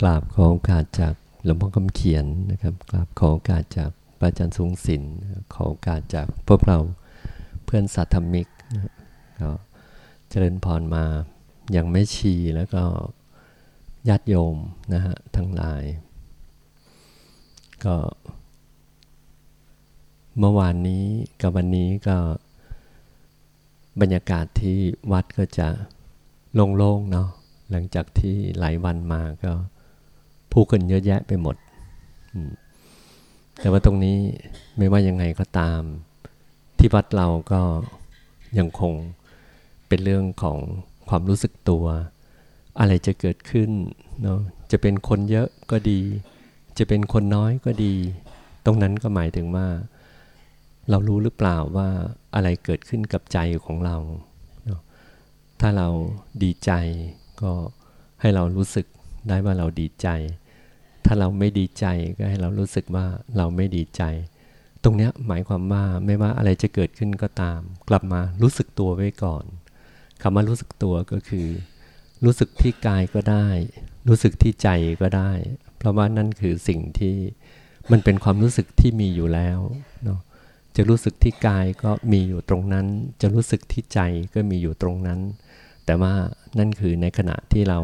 กราบขอโอกาสจากหลวงพ่อคำเขียนนะครับ กราบขอโอกาสจากพระอาจารย์ทรงศิลป์ขอโอกาสจากพวกเราเพื่อนสัตธรรมิกก็เจริญพรมายังไม่ชีแล้วก็ญาติโยมนะฮะทั้งหลาย ก็ เมื่อวานนี้กับวันนี้ก็บรรยากาศที่วัดก็จะโล่งๆเนาะหลังจากที่หลายวันมาก็ ผู้คนเยอะแยะไปหมด แต่ว่าตรงนี้ไม่ว่ายังไงก็ตาม ที่วัดเราก็ยังคงเป็นเรื่องของความรู้สึกตัว อะไรจะเกิดขึ้นเนาะจะเป็นคนเยอะก็ดี จะเป็นคนน้อยก็ดี ตรงนั้นก็หมายถึงว่า เรารู้หรือเปล่าว่าอะไรเกิดขึ้นกับใจของเราเถ้าเราดีใจก็ให้เรารู้สึกได้ว่าเราดีใจ ถ้าเราไม่ดีใจก็ให้เรารู้สึกว่าเราไม่ดีใจ ตรงนี้หมายความว่าไม่ว่าอะไรจะเกิดขึ้นก็ตาม กลับมารู้สึกตัวไว้ก่อนคำว่ารู้สึกตัวก็คือ รู้สึกที่กายก็ได้ รู้สึกที่ใจก็ได้ เพราะว่านั่นคือสิ่งที่มันเป็นความรู้สึกที่มีอยู่แล้วเนาะจะรู้สึกที่กายก็มีอยู่ตรงนั้น จะรู้สึกที่ใจก็มีอยู่ตรงนั้น แต่ว่านั่นคือในขณะที่เรา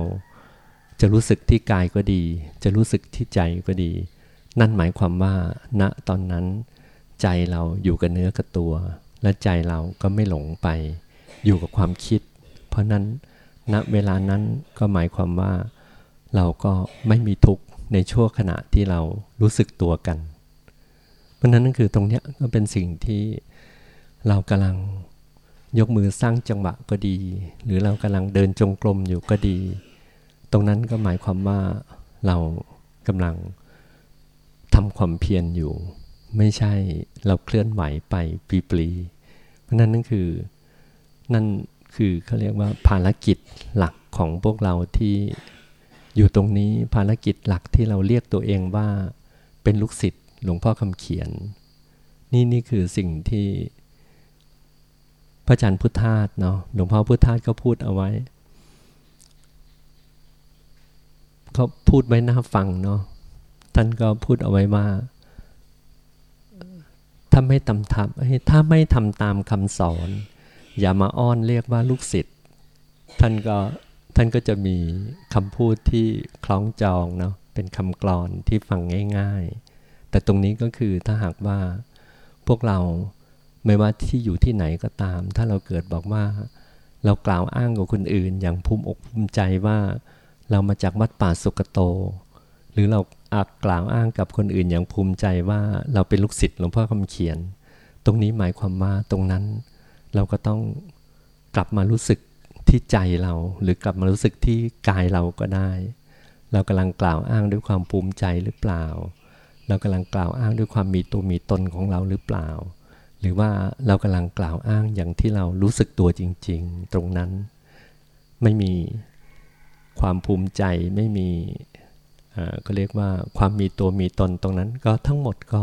จะรู้สึกที่กายก็ดี จะรู้สึกที่ใจก็ดี นั่นหมายความว่าณตอนนั้น ใจเราอยู่กับเนื้อกับตัว และใจเราก็ไม่หลงไป อยู่กับความคิด เพราะนั้นณเวลานั้นก็หมายความว่า เราก็ไม่มีทุกข์ในชั่วขณะที่เรารู้สึกตัวกัน เพราะนั้นนั่นคือตรงนี้ก็เป็นสิ่งที่เรากำลังยกมือสร้างจังหวะก็ดี หรือเรากำลังเดินจงกรมอยู่ก็ดี ตรงนั้นก็หมายความว่าเรากำลังทำความเพียรอยู่ ไม่ใช่เราเคลื่อนไหวไปปลีๆเพราะนั้นนั่นคือนั่นคือเขาเรียกว่าภารกิจหลักของพวกเราที่อยู่ตรงนี้ภารกิจหลักที่เราเรียกตัวเองว่าเป็นลูกศิษย์หลวงพ่อคำเขียน นี่นี่คือสิ่งที่พระอาจารย์พุทธาสเนาะหลวงพ่อพุทธาสก็พูดเอาไว้ เขาพูดไว้น่าฟังเนาะท่านก็พูดเอาไว้ว่า ถ้าไม่ทำทำถ้าไม่ทำตามคำสอน อย่ามาอ้อนเรียกว่าลูกศิษย์ท่านก็ท่านก็จะมีคำพูดที่คล้องจองเนาะเป็นคำกลอนที่ฟังง่าย ๆ แต่ตรงนี้ก็คือถ้าหากว่าพวกเราไม่ว่าที่อยู่ที่ไหนก็ตาม ถ้าเราเกิดบอกว่า เรากล่าวอ้างกับคนอื่น อย่างภูมิอกภูมิใจว่า เรามาจากวัดป่าสุกโต หรือเราอาจกล่าวอ้างกับคนอื่นอย่างภูมิใจว่าเราเป็นลูกศิษย์หลวงพ่อคำเขียน ตรงนี้หมายความว่าตรงนั้น เราก็ต้องกลับมารู้สึกที่ใจเรา หรือกลับมารู้สึกที่กายเราก็ได้ เรากำลังกล่าวอ้างด้วยความภูมิใจหรือเปล่า เรากำลังกล่าวอ้างด้วยความมีตัวมีตนของเราหรือเปล่า หรือว่าเรากำลังกล่าวอ้างอย่างที่เรารู้สึกตัวจริง ๆ ตรงนั้น ไม่มี ความภูมิใจไม่มีก็เรียกว่าความมีตัวมีตนตรงนั้นก็ทั้งหมดก็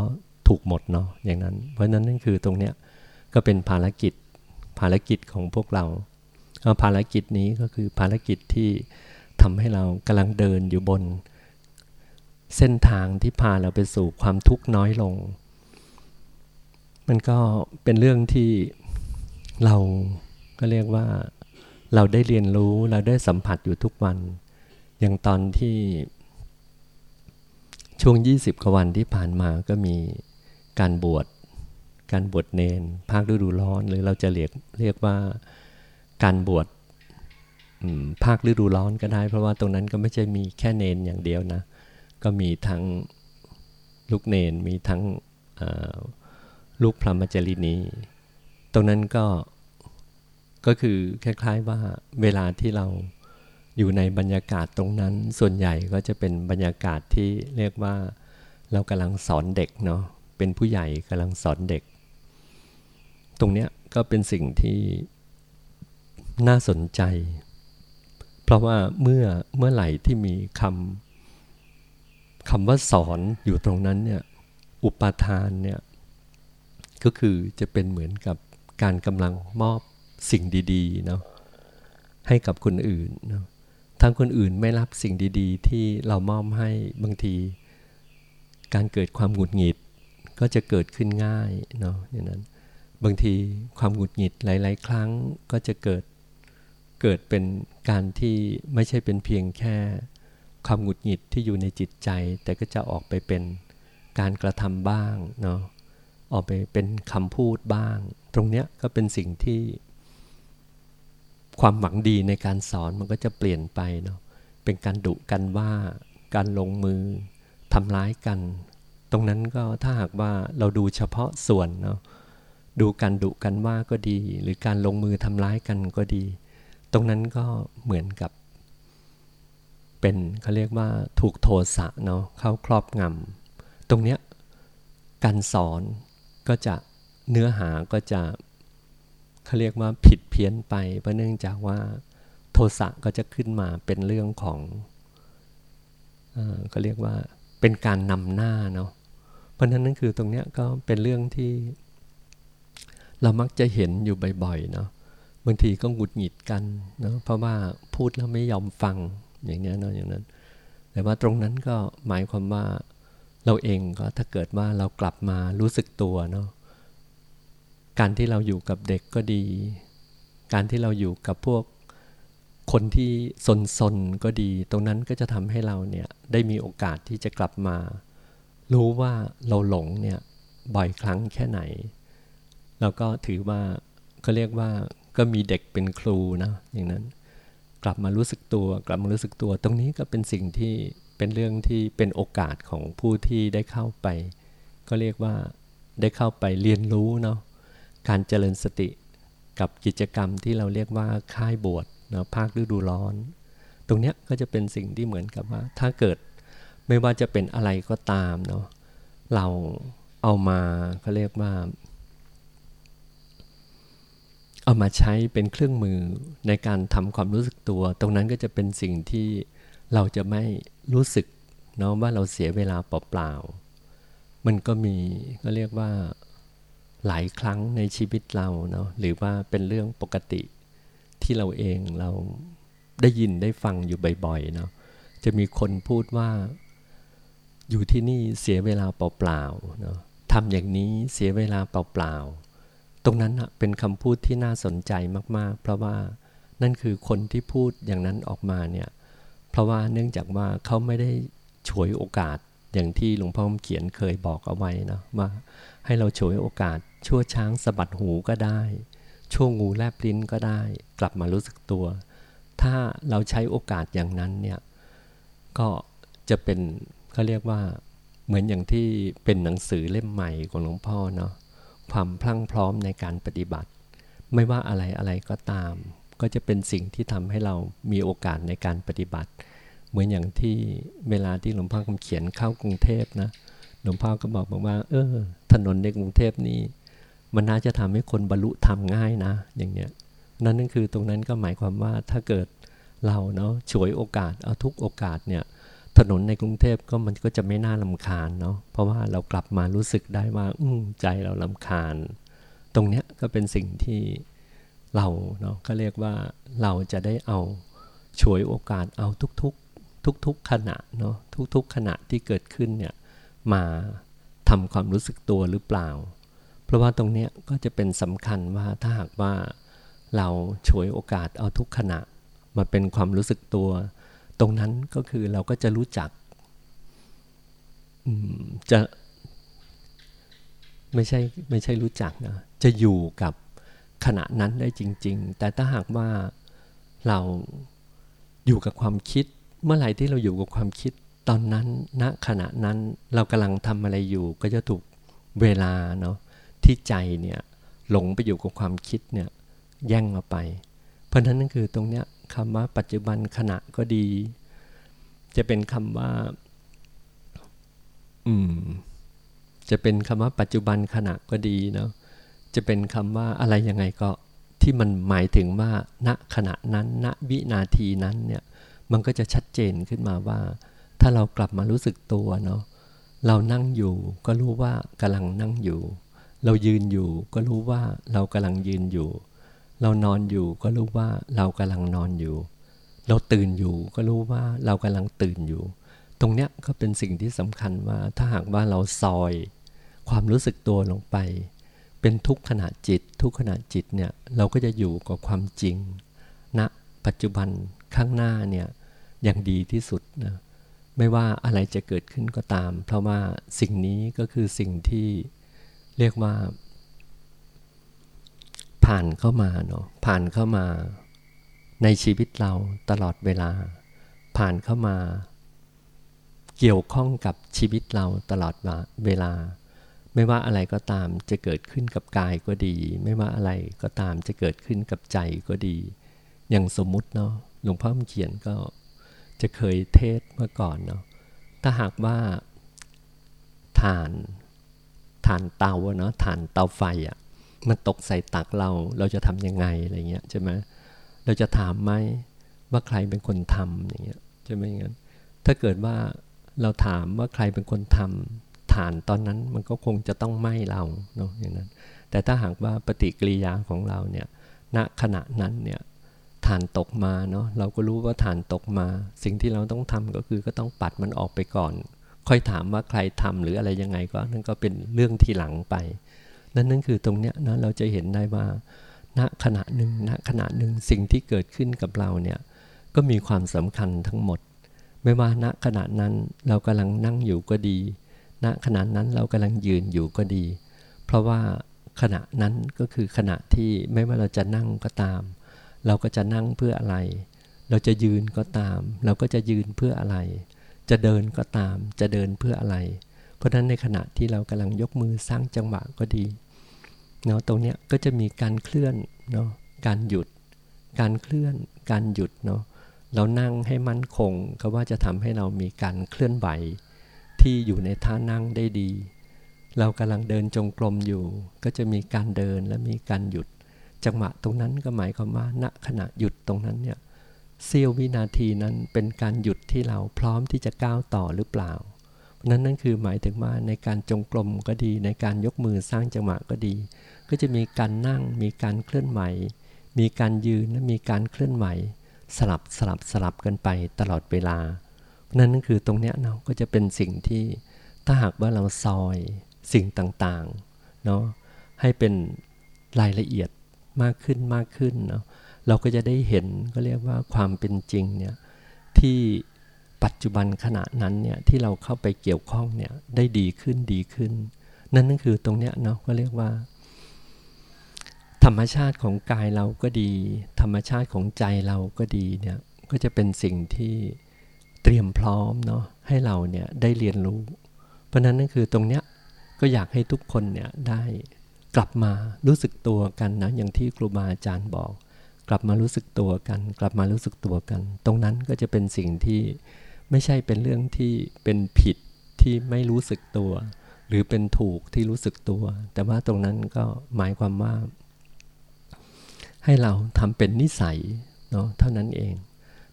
ถูกหมดเนาะอย่างนั้น เพราะนั้นนั่นคือตรงเนี้ยก็เป็นภารกิจภารกิจของพวกเราเอาภารกิจนี้ก็คือภารกิจที่ทำให้เรากำลังเดินอยู่บน เส้นทางที่พาเราไปสู่ความทุกข์น้อยลง มันก็เป็นเรื่องที่เราก็เรียกว่า เราได้เรียนรู้เราได้สัมผัสอยู่ทุกวัน อย่างตอนที่ ช่วง 20กว่าวันที่ผ่านมาก็มีการบวชการบวชเนน ภาคฤดูร้อน หรือเราจะเรียกเรียกว่าการบวชภาคฤดูร้อนก็ได้ เพราะว่าตรงนั้นก็ไม่ใช่มีแค่เนนอย่างเดียวนะ ก็มีทั้งลูกเนนมีทั้งลูกพระมจรินี ตรงนั้นก็ ก็คือคล้าย ๆว่าเวลาที่เราอยู่ในบรรยากาศตรงนั้น ส่วนใหญ่ก็จะเป็นบรรยากาศที่เรียกว่า เรากำลังสอนเด็กเนาะเป็นผู้ใหญ่กำลังสอนเด็ก ตรงเนี้ยก็เป็นสิ่งที่น่าสนใจ เพราะว่าเมื่อเมื่อไหร่ที่มีคำคำว่าสอนอยู่ตรงนั้นเนี่ยอุปทานเนี่ยก็คือจะเป็นเหมือนกับการกำลังมอบ สิ่งดีๆเนาะให้กับคนอื่นเนาะทางคนอื่นไม่รับสิ่งดี ๆ ที่เรามอบให้บางที การเกิดความหงุดหงิดก็จะเกิดขึ้นง่ายเนาะอย่างนั้น บางทีความหงุดหงิดหลาย ๆ ครั้งก็จะเกิดเกิดเป็นการที่ไม่ใช่เป็นเพียงแค่ความหงุดหงิดที่อยู่ในจิตใจ แต่ก็จะออกไปเป็นการกระทำบ้างเนาะออกไปเป็นคำพูดบ้าง ตรงเนี้ยก็เป็นสิ่งที่ ความหวังดีในการสอนมันก็จะเปลี่ยนไปเนาะเป็นการดุกันว่าการลงมือทำร้ายกัน ตรงนั้นก็ถ้าหากว่าเราดูเฉพาะส่วนเนาะดูการดุกันว่าก็ดี หรือการลงมือทำร้ายกันก็ดี ตรงนั้นก็เหมือนกับ เป็นเขาเรียกว่าถูกโทสะเนาะเข้าครอบงำตรงเนี้ยการสอนก็จะเนื้อหาก็จะ เขาเรียกว่าผิดเพี้ยนไปเพราะเนื่องจากว่าโทสะก็จะขึ้นมาเป็นเรื่องของเขาเรียกว่าเป็นการนำหน้าเนาะเพราะนั้นนั่นคือตรงเนี้ยก็เป็นเรื่องที่ เรามักจะเห็นอยู่บ่อยๆเนาะบางทีก็หงุดหงิดกันเนาะเพราะว่าพูดแล้วไม่ยอมฟังอย่างเนี้ยเนาะอย่างนั้น แต่ว่าตรงนั้นก็หมายความว่าเราเองก็ถ้าเกิดว่าเรากลับมารู้สึกตัวเนาะ การที่เราอยู่กับเด็กก็ดี การที่เราอยู่กับพวกคนที่สนๆก็ดี ตรงนั้นก็จะทำให้เราเนี่ยได้มีโอกาสที่จะกลับมา รู้ว่าเราหลงเนี่ยบ่อยครั้งแค่ไหน แล้วก็ถือว่าก็เรียกว่าก็มีเด็กเป็นครูนะอย่างนั้น กลับมารู้สึกตัว กลับมารู้สึกตัว ตรงนี้ก็เป็นสิ่งที่เป็นเรื่องที่เป็นโอกาสของผู้ที่ได้เข้าไป ก็เรียกว่าได้เข้าไปเรียนรู้เนาะ การเจริญสติกับกิจกรรมที่เราเรียกว่าค่ายบวชเนาะภาคฤดูร้อน ตรงเนี้ยก็จะเป็นสิ่งที่เหมือนกับว่า ถ้าเกิดไม่ว่าจะเป็นอะไรก็ตามเนาะเราเอามาเขาเรียกว่า เอามาใช้เป็นเครื่องมือในการทำความรู้สึกตัว ตรงนั้นก็จะเป็นสิ่งที่เราจะไม่รู้สึกเนาะว่าเราเสียเวลาเปล่าๆมันก็มีก็เรียกว่า หลายครั้งในชีวิตเราเนาะหรือว่าเป็นเรื่องปกติที่เราเองเราได้ยินได้ฟังอยู่บ่อยๆเนาะจะมีคนพูดว่า อยู่ที่นี่เสียเวลาเปล่าๆเนาะทำอย่างนี้เสียเวลาเปล่าๆตรงนั้นเป็นคำพูดที่น่าสนใจมากๆ เพราะว่านั่นคือคนที่พูดอย่างนั้นออกมาเนี่ยเพราะว่าเนื่องจากว่าเขาไม่ได้ฉวยโอกาสอย่างที่หลวงพ่อเขียนเคยบอกเอาไว้นะว่าให้เราฉวยโอกาส ชั่วช้างสะบัดหูก็ได้ ชั่วงูแลบลิ้นก็ได้ กลับมารู้สึกตัว ถ้าเราใช้โอกาสอย่างนั้นเนี่ยก็จะเป็นเขาเรียกว่าเหมือนอย่างที่เป็นหนังสือเล่มใหม่ของหลวงพ่อเนาะความพลั่งพร้อมในการปฏิบัติ ไม่ว่าอะไรอะไรก็ตาม ก็จะเป็นสิ่งที่ทำให้เรามีโอกาสในการปฏิบัติ เหมือนอย่างที่เวลาที่หลวงพ่อคำเขียนเข้ากรุงเทพนะหลวงพ่อก็บอกบอกว่า เออ ถนนในกรุงเทพนี้ มันน่าจะทำให้คนบรรลุธรรมง่ายนะ อย่างเนี้ยนั่นนั่นคือตรงนั้นก็หมายความว่าถ้าเกิดเราเนาะฉวยโอกาสเอาทุกโอกาสเนี่ยถนนในกรุงเทพก็มันก็จะไม่น่าลำคาญเนาะเพราะว่าเรากลับมารู้สึกได้ว่า อืใจเราลำคาญ ตรงเนี้ยก็เป็นสิ่งที่เราเนาะก็เรียกว่าเราจะได้เอาฉวยโอกาสเอาทุกๆ ทุกๆขณะเนาะทุกๆขณะที่เกิดขึ้นเนี่ยมาทำความรู้สึกตัวหรือเปล่า เพราะว่าตรงนี้ก็จะเป็นสำคัญว่าถ้าหากว่าเราฉวยโอกาสเอาทุกขณะมาเป็นความรู้สึกตัว ตรงนั้นก็คือเราก็จะรู้จักจะไม่ใช่ไม่ใช่รู้จักนะจะอยู่กับขณะนั้นได้จริง ๆ แต่ถ้าหากว่าเราอยู่กับความคิด เมื่อไหร่ที่เราอยู่กับความคิดตอนนั้นณขณะนั้นเรากำลังทำอะไรอยู่ก็จะถูกเวลาเนาะ ที่ใจเนี่ยหลงไปอยู่กับความคิดเนี่ยแย่งเอาไป เพราะนั้นนั่นคือตรงเนี้ยคำว่าปัจจุบันขณะก็ดี จะเป็นคำว่า อืม จะเป็นคำว่าปัจจุบันขณะก็ดีเนาะจะเป็นคำว่าอะไรยังไงก็ที่มันหมายถึงว่า ณขณะนั้น ณวินาทีนั้นเนี่ย มันก็จะชัดเจนขึ้นมาว่า ถ้าเรากลับมารู้สึกตัวเนาะเรานั่งอยู่ก็รู้ว่ากำลังนั่งอยู่ เรายืนอยู่ก็รู้ว่าเรากำลังยืนอยู่ เรานอนอยู่ก็รู้ว่าเรากำลังนอนอยู่ เราตื่นอยู่ก็รู้ว่าเรากำลังตื่นอยู่ ตรงเนี้ยก็เป็นสิ่งที่สำคัญว่าถ้าหากว่าเราซอย ความรู้สึกตัวลงไป เป็นทุกขณะจิต ทุกขณะจิตเนี่ยเราก็จะอยู่กับความจริงณนะปัจจุบันข้างหน้าเนี่ยอย่างดีที่สุดนะไม่ว่าอะไรจะเกิดขึ้นก็ตาม เพราะว่าสิ่งนี้ก็คือสิ่งที่ เรียกว่า ผ่านเข้ามาเนาะผ่านเข้ามา ในชีวิตเราตลอดเวลา ผ่านเข้ามา เกี่ยวข้องกับชีวิตเราตลอดเวลา ไม่ว่าอะไรก็ตามจะเกิดขึ้นกับกายก็ดี ไม่ว่าอะไรก็ตามจะเกิดขึ้นกับใจก็ดี อย่างสมมุติเนาะหลวงพ่อเขียนก็จะเคยเทศเมื่อก่อนเนาะถ้าหากว่าฐาน ฐานเตาเนาะฐานเตาไฟอะ่ะมันตกใส่ตักเราเราจะทำยังไงอะไรเงี้ยใช่ไหมเราจะถามไหมว่าใครเป็นคนทำอย่างเงี้ยใช่ไหมงั้นถ้าเกิดว่าเราถามว่าใครเป็นคนทำฐานตอนนั้นมันก็คงจะต้องไหม้เราเนาะอย่างนั้น แต่ถ้าหากว่าปฏิกิริยาของเราเนี่ยณขณะนั้นเนี่ยฐานตกมาเนาะเราก็รู้ว่าฐานตกมา สิ่งที่เราต้องทำก็คือก็ต้องปัดมันออกไปก่อน ค่อยถามว่าใครทำหรืออะไรยังไงก็นั่นก็เป็นเรื่องทีหลังไป นั่นนั่นคือตรงเนี้ยนะเราจะเห็นได้ว่าณขณะหนึ่งณขณะหนึ่งสิ่งที่เกิดขึ้นกับเราเนี่ยก็มีความสำคัญทั้งหมด ไม่ว่าณขณะนั้นเรากำลังนั่งอยู่ก็ดี ณขณะนั้นเรากำลังยืนอยู่ก็ดี เพราะว่าขณะนั้นก็คือขณะที่ไม่ว่าเราจะนั่งก็ตาม เราก็จะนั่งเพื่ออะไร เราจะยืนก็ตาม เราก็จะยืนเพื่ออะไร จะเดินก็ตาม จะเดินเพื่ออะไร เพราะฉะนั้นในขณะที่เรากำลังยกมือสร้างจังหวะก็ดีเนาะตรงเนี้ยก็จะมีการเคลื่อนเนาะการหยุด การเคลื่อน การหยุดเนาะเรานั่งให้มั่นคงก็ว่าจะทำให้เรามีการเคลื่อนไหวที่อยู่ในท่านั่งได้ดี เรากำลังเดินจงกรมอยู่ ก็จะมีการเดินและมีการหยุด จังหวะตรงนั้นก็หมายความว่าณขณะหยุดตรงนั้นเนี่ย เสี้ยววินาทีนั้นเป็นการหยุดที่เราพร้อมที่จะก้าวต่อหรือเปล่า นั้นนั่นคือหมายถึงว่าในการจงกรมก็ดี ในการยกมือสร้างจังหวะก็ดี ก็จะมีการนั่ง มีการเคลื่อนไหว มีการยืนและมีการเคลื่อนไหว สลับสลับสลับกันไปตลอดเวลา นั้นนั่นคือตรงเนี้ยเนาะก็จะเป็นสิ่งที่ถ้าหากว่าเราซอยสิ่งต่างๆเนาะให้เป็นรายละเอียดมากขึ้นมากขึ้นเนาะ เราก็จะได้เห็นก็เรียกว่าความเป็นจริงเนี่ยที่ปัจจุบันขณะนั้นเนี่ยที่เราเข้าไปเกี่ยวข้องเนี่ยได้ดีขึ้นดีขึ้น นั่นนั่นคือตรงเนี้ยเนาะก็เรียกว่า ธรรมชาติของกายเราก็ดี ธรรมชาติของใจเราก็ดีเนี่ยก็จะเป็นสิ่งที่เตรียมพร้อมเนาะให้เราเนี่ยได้เรียนรู้ เพราะนั้นนั่นคือตรงเนี้ยก็อยากให้ทุกคนเนี่ยได้กลับมารู้สึกตัวกันนะอย่างที่ครูบาอาจารย์บอก กลับมารู้สึกตัวกัน กลับมารู้สึกตัวกัน ตรงนั้นก็จะเป็นสิ่งที่ไม่ใช่เป็นเรื่องที่เป็นผิดที่ไม่รู้สึกตัว หรือเป็นถูกที่รู้สึกตัว แต่ว่าตรงนั้นก็หมายความว่า ให้เราทำเป็นนิสัยเนาะเท่านั้นเอง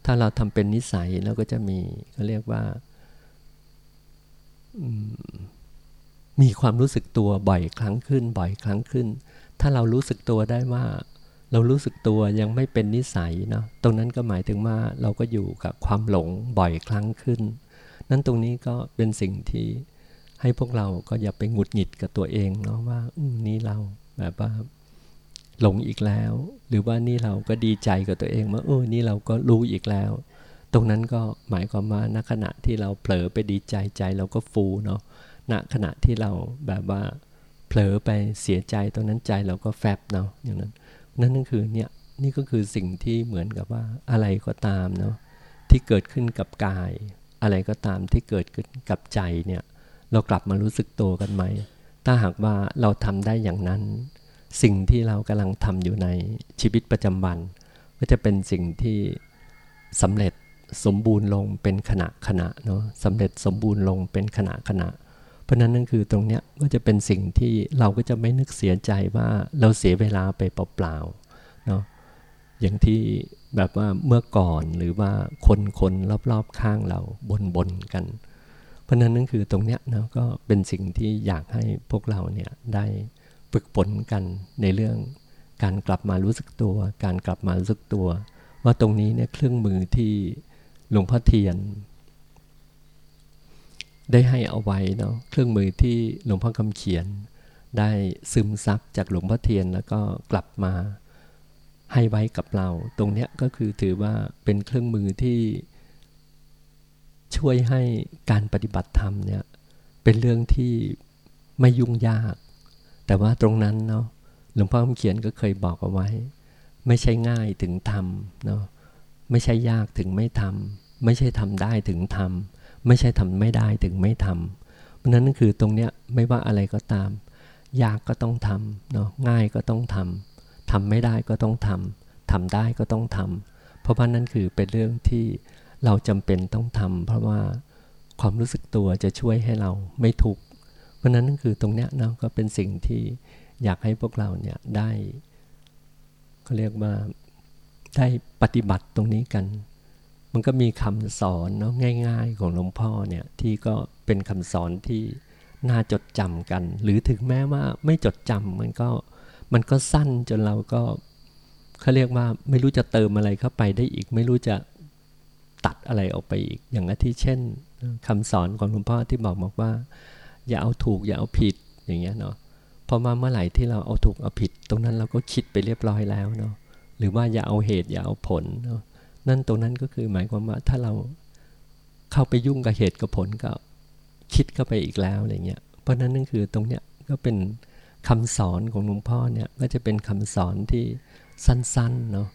ถ้าเราทำเป็นนิสัยเราก็จะมีเขาเรียกว่ามีความรู้สึกตัวบ่อยครั้งขึ้น บ่อยครั้งขึ้น ถ้าเรารู้สึกตัวได้ว่า เรารู้สึกตัวยังไม่เป็นนิสัยเนาะตรงนั้นก็หมายถึงว่าเราก็อยู่กับความหลงบ่อยครั้งขึ้น นั่นตรงนี้ก็เป็นสิ่งที่ให้พวกเราก็อย่าไปหงุดหงิดกับตัวเองเนาะว่าอืนี่เราแบบว่าหลงอีกแล้ว หรือว่านี่เราก็ดีใจกับตัวเองว่าเออนี่เราก็รู้อีกแล้ว ตรงนั้นก็หมายความว่าณขณะที่เราเผลอไปดีใจใจเราก็ฟูเนาะณขณะที่เราแบบว่าเผลอไปเสียใจตรงนั้นใจเราก็แฟบเนาะอย่างนั้น นั่นนั่นคือเนี่ยนี่ก็คือสิ่งที่เหมือนกับว่าอะไรก็ตามเนาะที่เกิดขึ้นกับกาย อะไรก็ตามที่เกิดขึ้นกับใจเนี่ยเรากลับมารู้สึกตัวกันไหม ถ้าหากว่าเราทำได้อย่างนั้น สิ่งที่เรากำลังทำอยู่ในชีวิตประจำวัน ก็จะเป็นสิ่งที่สำเร็จสมบูรณ์ลงเป็นขณะขณะเนาะสำเร็จสมบูรณ์ลงเป็นขณะขณะ เพราะนั้นนั่นคือตรงเนี้ยก็จะเป็นสิ่งที่เราก็จะไม่นึกเสียใจว่าเราเสียเวลาไปเปล่าๆเนาะอย่างที่แบบว่าเมื่อก่อนหรือว่าคนคนรอบๆข้างเราบนบนกัน เพราะนั้นนั่นคือตรงเนี้ยนะก็เป็นสิ่งที่อยากให้พวกเราเนี่ยได้ฝึกฝนกันในเรื่องการกลับมารู้สึกตัว การกลับมารู้สึกตัว ว่าตรงนี้เนี่ยเครื่องมือที่หลวงพ่อเทียน ได้ให้เอาไว้เนาะเครื่องมือที่หลวงพ่อคำเขียน ได้ซึมซับจากหลวงพ่อเทียนแล้วก็กลับมาให้ไว้กับเรา ตรงเนี้ยก็คือถือว่าเป็นเครื่องมือที่ช่วยให้การปฏิบัติธรรมเนี่ยเป็นเรื่องที่ไม่ยุ่งยาก แต่ว่าตรงนั้นเนาะหลวงพ่อคำเขียนก็เคยบอกเอาไว้ ไม่ใช่ง่ายถึงทำเนาะไม่ใช่ยากถึงไม่ทำไม่ใช่ทำได้ถึงทำ ไม่ใช่ทำไม่ได้ถึงไม่ทำเพราะนั้นคือตรงเนี้ยไม่ว่าอะไรก็ตาม ยากก็ต้องทำเนาะง่ายก็ต้องทำทำไม่ได้ก็ต้องทำทำได้ก็ต้องทำเพราะว่านั่นคือเป็นเรื่องที่เราจำเป็นต้องทำเพราะว่าความรู้สึกตัวจะช่วยให้เราไม่ทุกข์เพราะนั้นนั่นคือตรงเนี้ยนะก็เป็นสิ่งที่อยากให้พวกเราเนี่ยได้เขาเรียกว่าได้ปฏิบัติตรงนี้กัน มันก็มีคำสอนเนาะง่าย ๆ ของหลวงพ่อเนี่ยที่ก็เป็นคำสอนที่น่าจดจำกัน หรือถึงแม้ว่าไม่จดจำมันก็มันก็สั้นจนเราก็เขาเรียกว่าไม่รู้จะเติมอะไรเข้าไปได้อีก ไม่รู้จะตัดอะไรออกไปอีก อย่างที่เช่นคำสอนของหลวงพ่อที่บอกบอกว่า อย่าเอาถูกอย่าเอาผิดอย่างเงี้ยเนาะพอมาเมื่อไหร่ที่เราเอาถูกเอาผิด ตรงนั้นเราก็คิดไปเรียบร้อยแล้วเนาะหรือว่าอย่าเอาเหตุอย่าเอาผลเนาะ นั่นตรงนั้นก็คือหมายความว่าถ้าเราเข้าไปยุ่งกับเหตุกับผลก็คิดเข้าไปอีกแล้วอะไรเงี้ย เพราะนั้นนั่นคือตรงเนี้ยก็เป็นคำสอนของหลวงพ่อเนี่ยก็จะเป็นคำสอนที่สั้นๆเนาะ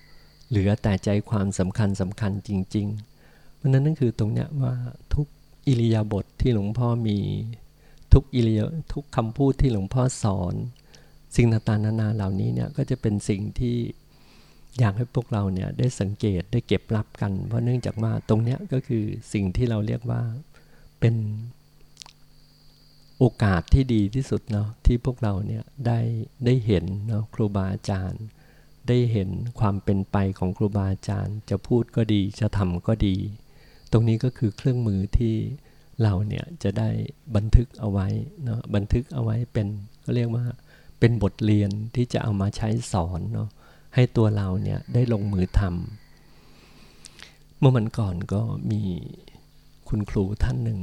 เหลือแต่ใจความสำคัญสำคัญจริง ๆ เพราะนั้นนั่นคือตรงเนี้ยว่าทุกอิริยาบถทที่หลวงพ่อมีทุกอิริยทุกคำพูดที่หลวงพ่อสอน สิ่งต่างๆนานาเหล่านี้เนี่ยก็จะเป็นสิ่งที่ อยากให้พวกเราเนี่ยได้สังเกตได้เก็บรับกัน เพราะเนื่องจากว่าตรงเนี้ยก็คือสิ่งที่เราเรียกว่าเป็นโอกาสที่ดีที่สุดเนาะที่พวกเราเนี่ยได้ได้เห็นเนาะครูบาอาจารย์ ได้เห็นความเป็นไปของครูบาอาจารย์ จะพูดก็ดีจะทำก็ดี ตรงนี้ก็คือเครื่องมือที่เราเนี่ยจะได้บันทึกเอาไว้เนาะบันทึกเอาไว้เป็นก็เรียกว่าเป็นบทเรียนที่จะเอามาใช้สอนเนาะ ให้ตัวเราเนี่ยได้ลงมือทำเมื่อมันก่อนก็มีคุณครูท่านหนึ่ง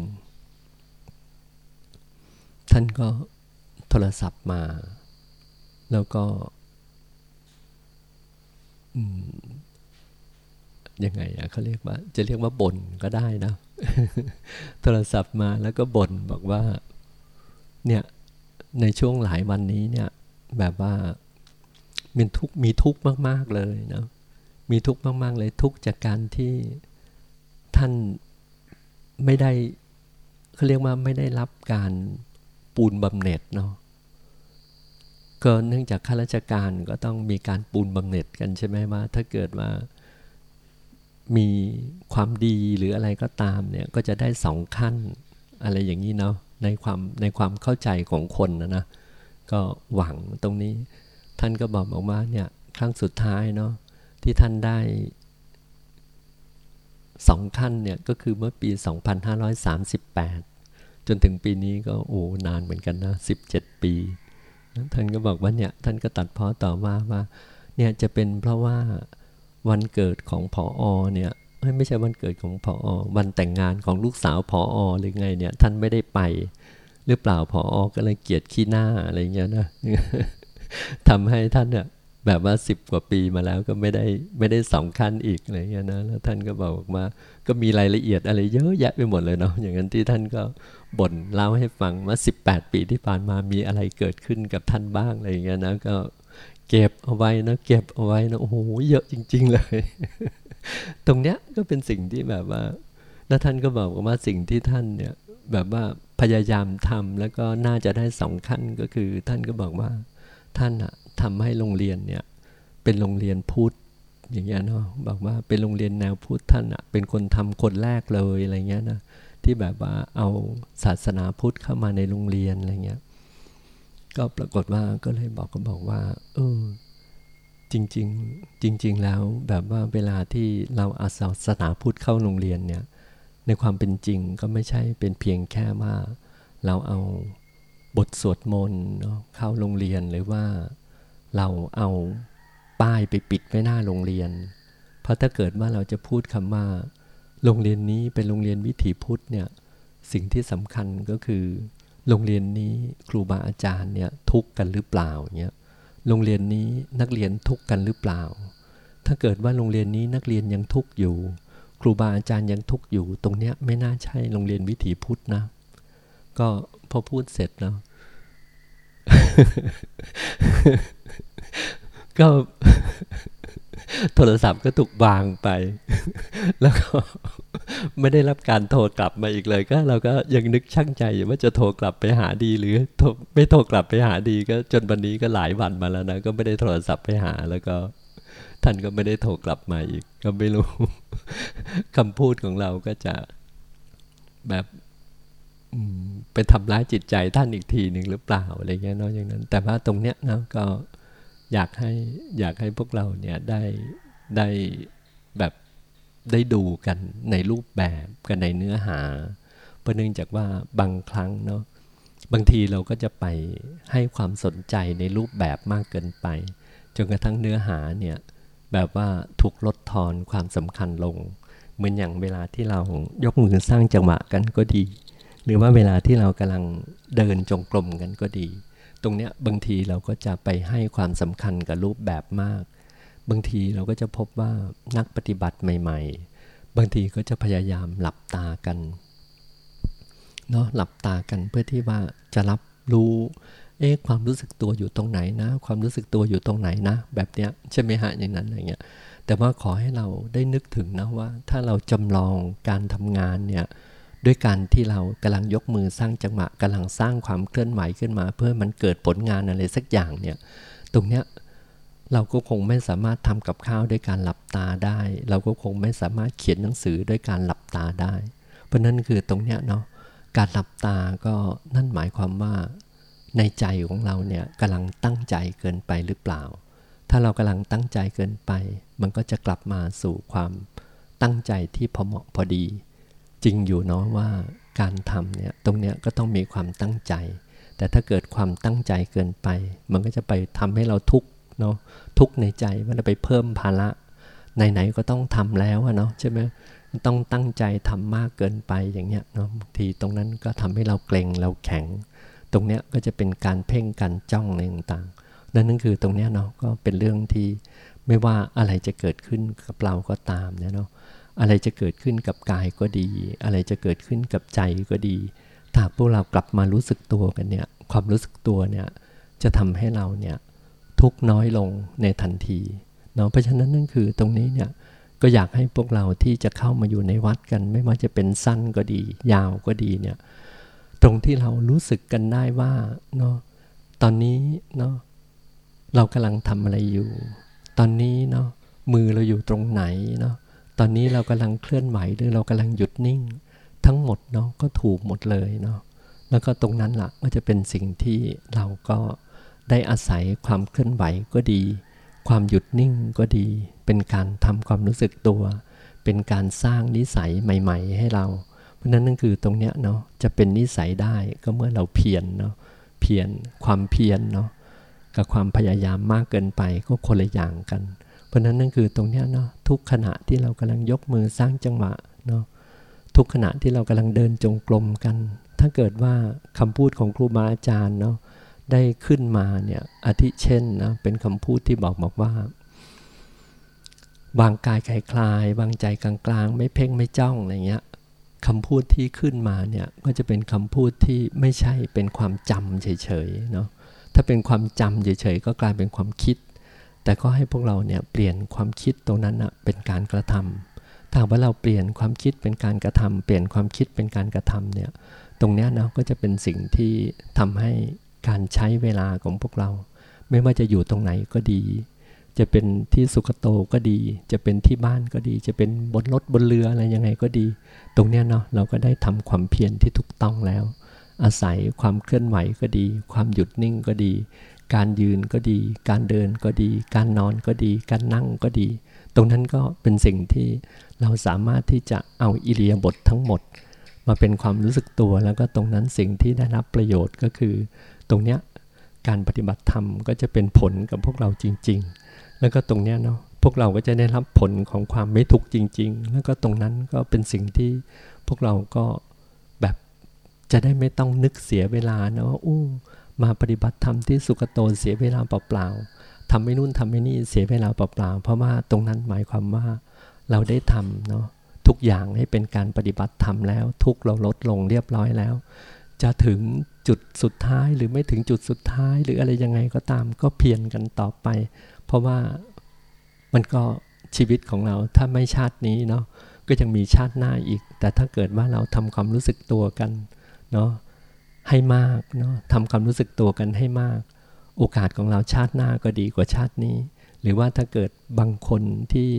ท่านก็โทรศัพท์มา แล้วก็ยังไงอะเขาเรียกว่า จะเรียกว่าบ่นก็ได้นะ โทรศัพท์มาแล้วก็บ่นบอกว่า เนี่ย ในช่วงหลายวันนี้เนี่ย แบบว่า มีทุกมีทุกข์มาก ๆ เลยนะมีทุกข์มาก ๆ เลยทุกข์จากการที่ท่านไม่ได้เขาเรียกว่าไม่ได้รับการปูนบำเหน็จเนาะก็เนื่องจากข้าราชการก็ต้องมีการปูนบำเหน็จกันใช่ไหมว่า ถ้าเกิดว่ามีความดีหรืออะไรก็ตามเนี่ยก็จะได้สองขั้นอะไรอย่างนี้เนาะในความในความเข้าใจของคนนะนะก็หวังตรงนี้ ท่านก็บอกบอกว่าเนี่ยครั้งสุดท้ายเนาะที่ท่านได้สองขั้นเนี่ยก็คือเมื่อปี 2538 จนถึงปีนี้ก็โอ้นานเหมือนกันนะ 17 ปี ท่านก็บอกว่าเนี่ยท่านก็ตัดพ้อต่อมาว่าเนี่ยจะเป็นเพราะว่าวันเกิดของผออเนี่ยไม่ใช่วันเกิดของผออวันแต่งงานของลูกสาวผออหรือไงเนี่ยท่านไม่ได้ไป หรือเปล่าผออก็เลยเกียดขี้หน้าอะไรเงี้ยนะ ทำให้ท่านเนี่ยแบบว่าสิบกว่าปีมาแล้วก็ไม่ได้ไม่ได้สองขั้นอีกอะไรเงี้ยนะแล้วท่านก็บอกมาก็มีรายละเอียดอะไรเยอะแยะไปหมดเลยเนาะอย่างนั้นที่ท่านก็บ่นเล่าให้ฟังว่าสิบแปดปีที่ผ่านมามีอะไรเกิดขึ้นกับท่านบ้างอะไรเงี้ยนะก็เก็บเอาไว้นะเก็บเอาไว้นะโอ้โหเยอะจริง ๆ เลย ตรงเนี้ยก็เป็นสิ่งที่แบบว่าแล้วท่านก็บอกว่าสิ่งที่ท่านเนี่ยแบบว่าพยายามทำแล้วก็น่าจะได้สองขั้นก็คือท่านก็บอกว่า ท่านอะทำให้โรงเรียนเนี่ยเป็นโรงเรียนพุทธอย่างเงี้ยเนาะบอกว่าเป็นโรงเรียนแนวพุทธท่านอะเป็นคนทำคนแรกเลยอะไรเงี้ยนะที่แบบว่าเอาศาสนาพุทธเข้ามาในโรงเรียนอะไรเงี้ยก็ปรากฏว่าก็เลยบอกก็บอกว่าเออจริงๆจริง ๆ แล้วแบบว่าเวลาที่เราอาศาสนาพุทธเข้าโรงเรียนเนี่ยในความเป็นจริงก็ไม่ใช่เป็นเพียงแค่ว่าเราเอา บทสวดมนต์เข้าโรงเรียนหรือว่าเราเอาป้ายไปปิดไว้หน้าโรงเรียน เพราะถ้าเกิดว่าเราจะพูดคำว่า โรงเรียนนี้เป็นโรงเรียนวิถีพุทธเนี่ยสิ่งที่สำคัญก็คือ โรงเรียนนี้ครูบาอาจารย์เนี่ยทุกกันหรือเปล่าเนี่ยโรงเรียนนี้นักเรียนทุกกันหรือเปล่า ถ้าเกิดว่าโรงเรียนนี้นักเรียนยังทุกอยู่ ครูบาอาจารย์ยังทุกอยู่ ตรงเนี้ยไม่น่าใช่โรงเรียนวิถีพุทธนะ ก็พอพูดเสร็จแล้ว ก็โทรศัพท์ก็ถูกวางไป แล้วก็ไม่ได้รับการโทรกลับมาอีกเลย ก็เราก็ยังนึกช่างใจอยู่ว่าจะโทรกลับไปหาดีหรือไม่โทรกลับไปหาดีก็จนวันนี้ก็หลายวันมาแล้วนะ ก็ไม่ได้โทรศัพท์ไปหาแล้วก็ ท่านก็ไม่ได้โทรกลับมาอีก ก็ไม่รู้คำพูดของเราก็จะแบบ ไปทำร้ายจิตใจท่านอีกทีหนึ่งหรือเปล่าอะไรเงี้ยเนาะอย่างนั้น แต่ว่าตรงเนี้ยนะก็อยากให้อยากให้พวกเราเนี่ยได้ได้แบบได้ดูกันในรูปแบบกันในเนื้อหา เพราะเนื่องจากว่าบางครั้งเนาะบางทีเราก็จะไปให้ความสนใจในรูปแบบมากเกินไป จนกระทั่งเนื้อหาเนี่ยแบบว่าถูกลดทอนความสำคัญลง เหมือนอย่างเวลาที่เรายกมือสร้างจังหวะกันก็ดี หรือว่าเวลาที่เรากำลังเดินจงกรมกันก็ดี ตรงเนี้ยบางทีเราก็จะไปให้ความสำคัญกับรูปแบบมาก บางทีเราก็จะพบว่านักปฏิบัติใหม่ ๆ บางทีก็จะพยายามหลับตากันเนาะหลับตากันเพื่อที่ว่าจะรับรู้เอ๊ะความรู้สึกตัวอยู่ตรงไหนนะ ความรู้สึกตัวอยู่ตรงไหนนะ แบบเนี้ยใช่ไหมฮะอย่างนั้นอะไรเงี้ยแต่ว่าขอให้เราได้นึกถึงนะว่า ถ้าเราจำลองการทำงานเนี่ย ด้วยการที่เรากำลังยกมือสร้างจังหวะกำลังสร้างความเคลื่อนไหวขึ้นมา เพื่อมันเกิดผลงานอะไรสักอย่างเนี่ยตรงเนี้ยเราก็คงไม่สามารถทำกับข้าวด้วยการหลับตาได้ เราก็คงไม่สามารถเขียนหนังสือด้วยการหลับตาได้ เพราะนั้นคือตรงเนี้ยเนาะการหลับตาก็นั่นหมายความว่าในใจของเราเนี่ยกำลังตั้งใจเกินไปหรือเปล่า ถ้าเรากำลังตั้งใจเกินไป มันก็จะกลับมาสู่ความตั้งใจที่พอเหมาะพอดี จริงอยู่เนาะว่าการทำเนี่ยตรงเนี้ยก็ต้องมีความตั้งใจ แต่ถ้าเกิดความตั้งใจเกินไป มันก็จะไปทำให้เราทุกข์เนาะทุกข์ในใจว่าเราไปเพิ่มภาระไหนๆก็ต้องทำแล้วเนาะใช่ไหมต้องตั้งใจทำมากเกินไปอย่างเงี้ยเนาะบางทีตรงนั้นก็ทำให้เราเกรงเราแข็ง ตรงเนี้ยก็จะเป็นการเพ่งการจ้องในต่างๆนั่นนั่นคือตรงเนี้ยเนาะก็เป็นเรื่องที่ไม่ว่าอะไรจะเกิดขึ้นกับเราก็ตามเนี่ยเนาะ อะไรจะเกิดขึ้นกับกายก็ดี อะไรจะเกิดขึ้นกับใจก็ดี ถ้าพวกเรากลับมารู้สึกตัวกันเนี่ย ความรู้สึกตัวเนี่ย จะทำให้เราเนี่ยทุกน้อยลงในทันทีเนาะเพราะฉะนั้นนั่นคือตรงนี้เนี่ยก็อยากให้พวกเราที่จะเข้ามาอยู่ในวัดกัน ไม่ว่าจะเป็นสั้นก็ดี ยาวก็ดีเนี่ยตรงที่เรารู้สึกกันได้ว่าเนาะตอนนี้เนาะเรากำลังทำอะไรอยู่ ตอนนี้เนาะมือเราอยู่ตรงไหนเนาะ ตอนนี้เรากำลังเคลื่อนไหวหรือเรากำลังหยุดนิ่ง ทั้งหมดเนาะก็ถูกหมดเลยเนาะแล้วก็ตรงนั้นละ่ะก็จะเป็นสิ่งที่เราก็ได้อาศัยความเคลื่อนไหวก็ดี ความหยุดนิ่งก็ดี เป็นการทำความรู้สึกตัว เป็นการสร้างนิสัยใหม่ ๆ ให้เรา เพราะนั้นนั่นคือตรงเนี้ยเนาะจะเป็นนิสัยได้ก็เมื่อเราเพียรเนาะเพียรความเพียรเนาะกับความพยายามมากเกินไปก็คนละอย่างกัน เพราะนั้นนั่นคือตรงนี้เนาะทุกขณะที่เรากำลังยกมือสร้างจังหวะเนาะทุกขณะที่เรากำลังเดินจงกรมกัน ถ้าเกิดว่าคำพูดของครูบาอาจารย์เนาะได้ขึ้นมาเนี่ยอาทิเช่นนะเป็นคำพูดที่บอกบอกว่าวางกายคลายคลายวางใจกลางๆ ไม่เพ่งไม่จ้องอะไรเงี้ยคำพูดที่ขึ้นมาเนี่ยก็จะเป็นคำพูดที่ไม่ใช่เป็นความจำเฉยๆเนาะถ้าเป็นความจำเฉยๆก็กลายเป็นความคิด แต่ก็ให้พวกเราเนี่ยเปลี่ยนความคิดตรงนั้นนะเป็นการกระทำถ้าว่าเราเปลี่ยนความคิดเป็นการกระทำเปลี่ยนความคิดเป็นการกระทำเนี่ยตรงนี้นะก็จะเป็นสิ่งที่ทำให้การใช้เวลาของพวกเรา ไม่ว่าจะอยู่ตรงไหนก็ดี จะเป็นที่สุขโตก็ดี จะเป็นที่บ้านก็ดี จะเป็นบนรถบนเรืออะไรยังไงก็ดี ตรงนี้เนาะเราก็ได้ทำความเพียรที่ถูกต้องแล้ว อาศัยความเคลื่อนไหวก็ดี ความหยุดนิ่งก็ดี การยืนก็ดี การเดินก็ดี การนอนก็ดี การนั่งก็ดี ตรงนั้นก็เป็นสิ่งที่เราสามารถที่จะเอาอิเลียบททั้งหมด มาเป็นความรู้สึกตัวแล้วก็ตรงนั้นสิ่งที่ได้รับประโยชน์ก็คือ ตรงเนี้ยการปฏิบัติธรรมก็จะเป็นผลกับพวกเราจริง ๆ แล้วก็ตรงเนี้ยเนาะพวกเราก็จะได้รับผลของความไม่ทุกข์จริง ๆ แล้วก็ตรงนั้นก็เป็นสิ่งที่พวกเราก็แบบจะได้ไม่ต้องนึกเสียเวลานะว่าอู้ มาปฏิบัติธรรมที่สุกโตเสียเวลาเปล่าๆทำไม่นู่นทำไม่นี่เสียเวลาเปล่าๆเพราะว่าตรงนั้นหมายความว่าเราได้ทำเนาะทุกอย่างให้เป็นการปฏิบัติธรรมแล้ว ทุกเราลดลงเรียบร้อยแล้ว จะถึงจุดสุดท้ายหรือไม่ถึงจุดสุดท้าย หรืออะไรยังไงก็ตามก็เพียรกันต่อไป เพราะว่ามันก็ชีวิตของเราถ้าไม่ชาตินี้เนาะก็ยังมีชาติหน้าอีก แต่ถ้าเกิดว่าเราทำความรู้สึกตัวกันเนาะ ให้มากเนาะทำความรู้สึกตัวกันให้มาก โอกาสของเราชาติหน้าก็ดีกว่าชาตินี้ หรือว่าถ้าเกิดบางคนที่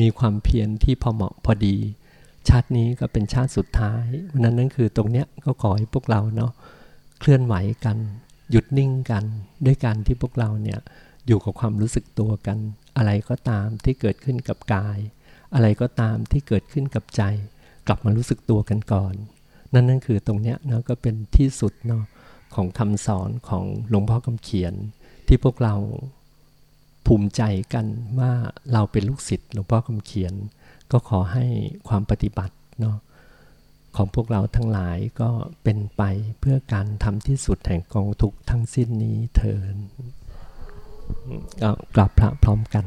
มีความเพียรที่พอเหมาะพอดี ชาตินี้ก็เป็นชาติสุดท้ายวันนั้นนั่นคือตรงเนี้ยก็ขอให้พวกเราเนาะเคลื่อนไหวกัน หยุดนิ่งกัน ด้วยการที่พวกเราเนี่ยอยู่กับความรู้สึกตัวกัน อะไรก็ตามที่เกิดขึ้นกับกาย อะไรก็ตามที่เกิดขึ้นกับใจ กลับมารู้สึกตัวกันก่อน นั่นนั่นคือตรงเนี้ยเนาะก็เป็นที่สุดเนาะของคำสอนของหลวงพ่อคำเขียน ที่พวกเราภูมิใจกันว่าเราเป็นลูกศิษย์หลวงพ่อคำเขียน ก็ขอให้ความปฏิบัติเนาะของพวกเราทั้งหลายก็เป็นไปเพื่อการทำที่สุดแห่งกองทุกทั้งสิ้นนี้เถินก็กราบพระพร้อมกัน